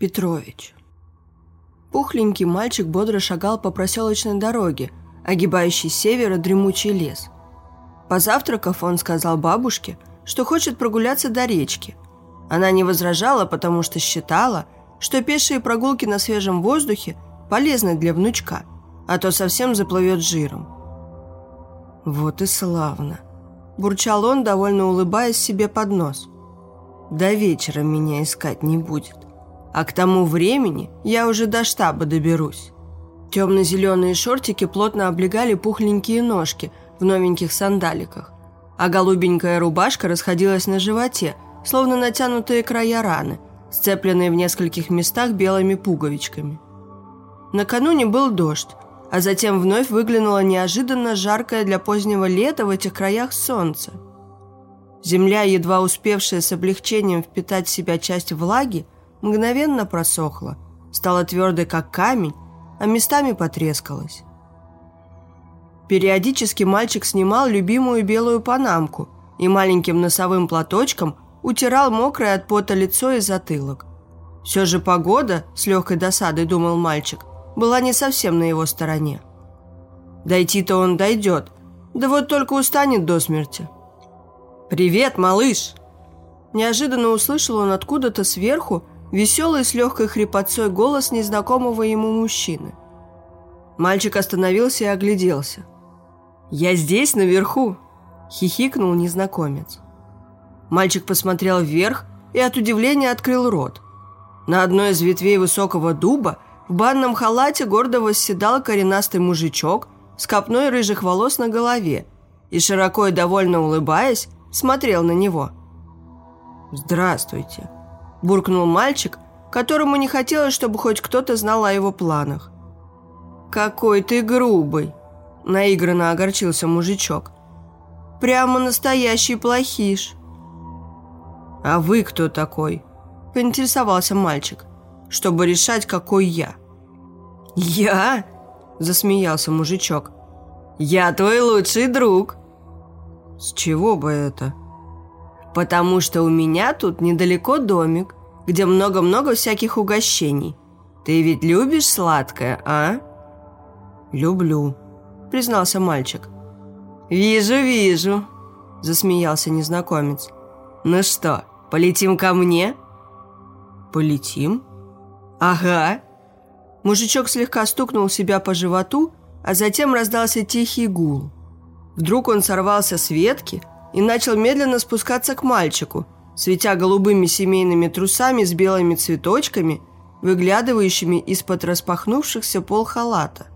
Петрович. Пухленький мальчик бодро шагал по проселочной дороге, огибающей севера дремучий лес. Позавтракав, он сказал бабушке, что хочет прогуляться до речки. Она не возражала, потому что считала, что пешие прогулки на свежем воздухе полезны для внучка, а то совсем заплывет жиром. «Вот и славно!» – бурчал он, довольно улыбаясь себе под нос. «До вечера меня искать не будет, а к тому времени я уже до штаба доберусь». Темно-зеленые шортики плотно облегали пухленькие ножки в новеньких сандаликах, а голубенькая рубашка расходилась на животе, словно натянутые края раны, сцепленные в нескольких местах белыми пуговичками. Накануне был дождь, а затем вновь выглянуло неожиданно жаркое для позднего лета в этих краях солнце. Земля, едва успевшая с облегчением впитать в себя часть влаги, мгновенно просохла, стала твердой, как камень, а местами потрескалась. Периодически мальчик снимал любимую белую панамку и маленьким носовым платочком утирал мокрое от пота лицо и затылок. Все же погода, с легкой досадой думал мальчик, была не совсем на его стороне. Дойти-то он дойдет, да вот только устанет до смерти. «Привет, малыш!» Неожиданно услышал он откуда-то сверху веселый с легкой хрипотцой голос незнакомого ему мужчины. Мальчик остановился и огляделся. «Я здесь, наверху!» – хихикнул незнакомец. Мальчик посмотрел вверх и от удивления открыл рот. На одной из ветвей высокого дуба в банном халате гордо восседал коренастый мужичок с копной рыжих волос на голове и, широко и довольно улыбаясь, смотрел на него. «Здравствуйте!» – буркнул мальчик, которому не хотелось, чтобы хоть кто-то знал о его планах. «Какой ты грубый!» – наигранно огорчился мужичок. «Прямо настоящий плохиш!» «А вы кто такой?» – поинтересовался мальчик, чтобы решать, какой я. «Я?» – засмеялся мужичок. «Я твой лучший друг!» «С чего бы это?» Потому что у меня тут недалеко домик, где много-много всяких угощений. Ты ведь любишь сладкое, а?» «Люблю», — признался мальчик. «Вижу, вижу», — засмеялся незнакомец. «Ну что, полетим ко мне?» «Полетим?» «Ага». Мужичок слегка стукнул себя по животу, а затем раздался тихий гул. Вдруг он сорвался с ветки и начал медленно спускаться к мальчику, светя голубыми семейными трусами с белыми цветочками, выглядывающими из-под распахнувшихся пол халата.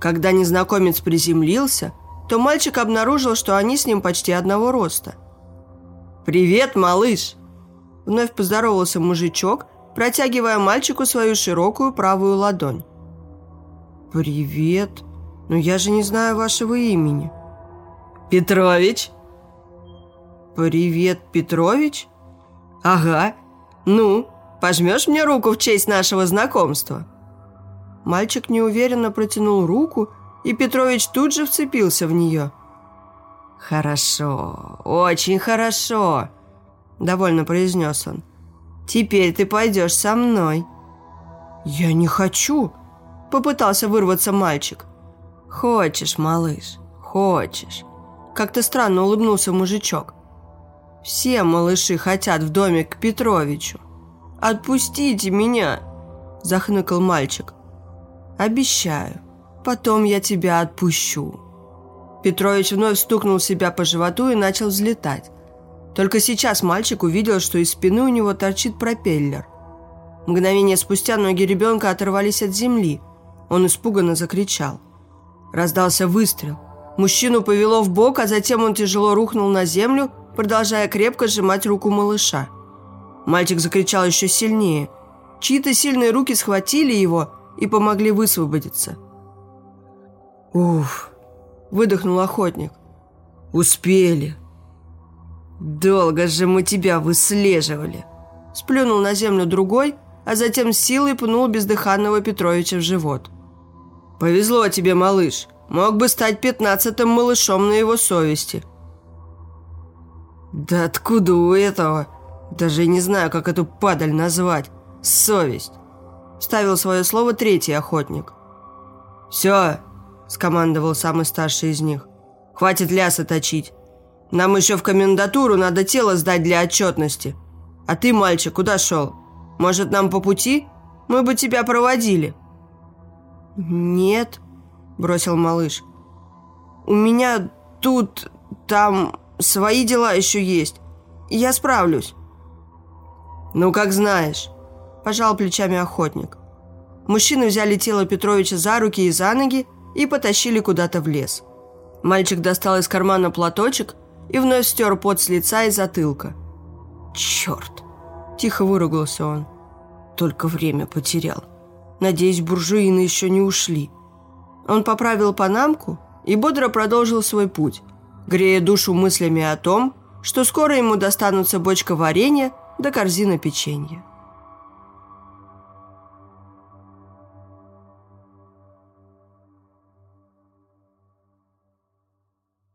Когда незнакомец приземлился, то мальчик обнаружил, что они с ним почти одного роста. «Привет, малыш!» Вновь поздоровался мужичок, протягивая мальчику свою широкую правую ладонь. «Привет! Но я же не знаю вашего имени». «Петрович?» «Привет, Петрович?» «Ага. Ну, пожмешь мне руку в честь нашего знакомства?» Мальчик неуверенно протянул руку, и Петрович тут же вцепился в нее. «Хорошо, очень хорошо», – довольно произнес он. «Теперь ты пойдешь со мной». «Я не хочу», – попытался вырваться мальчик. «Хочешь, малыш, хочешь». Как-то странно улыбнулся мужичок. «Все малыши хотят в домик к Петровичу. Отпустите меня!» – захныкал мальчик. «Обещаю, потом я тебя отпущу». Петрович вновь стукнул себя по животу и начал взлетать. Только сейчас мальчик увидел, что из спины у него торчит пропеллер. Мгновение спустя ноги ребенка оторвались от земли. Он испуганно закричал. Раздался выстрел. Мужчину повело в бок, а затем он тяжело рухнул на землю, продолжая крепко сжимать руку малыша. Мальчик закричал еще сильнее. Чьи-то сильные руки схватили его и помогли высвободиться. «Уф!» – выдохнул охотник. «Успели!» «Долго же мы тебя выслеживали!» Сплюнул на землю другой, а затем силой пнул бездыханного Петровича в живот. «Повезло тебе, малыш!» Мог бы стать пятнадцатым малышом на его совести. Да откуда у этого? Даже не знаю, как эту падаль назвать. совесть!» Ставил свое слово третий охотник. «Все!» – скомандовал самый старший из них. «Хватит ляса точить. Нам еще в комендатуру надо тело сдать для отчетности. А ты, мальчик, куда шел? Может, нам по пути? Мы бы тебя проводили». «Нет», – бросил малыш. «У меня тут, там свои дела еще есть. Я справлюсь». «Ну, как знаешь», – пожал плечами охотник. Мужчины взяли тело Петровича за руки и за ноги и потащили куда-то в лес. Мальчик достал из кармана платочек и вновь стер пот с лица и затылка. «Черт!» – тихо выругался он. «Только время потерял. Надеюсь, буржуины еще не ушли». Он поправил панамку и бодро продолжил свой путь, грея душу мыслями о том, что скоро ему достанутся бочка варенья да корзина печенья.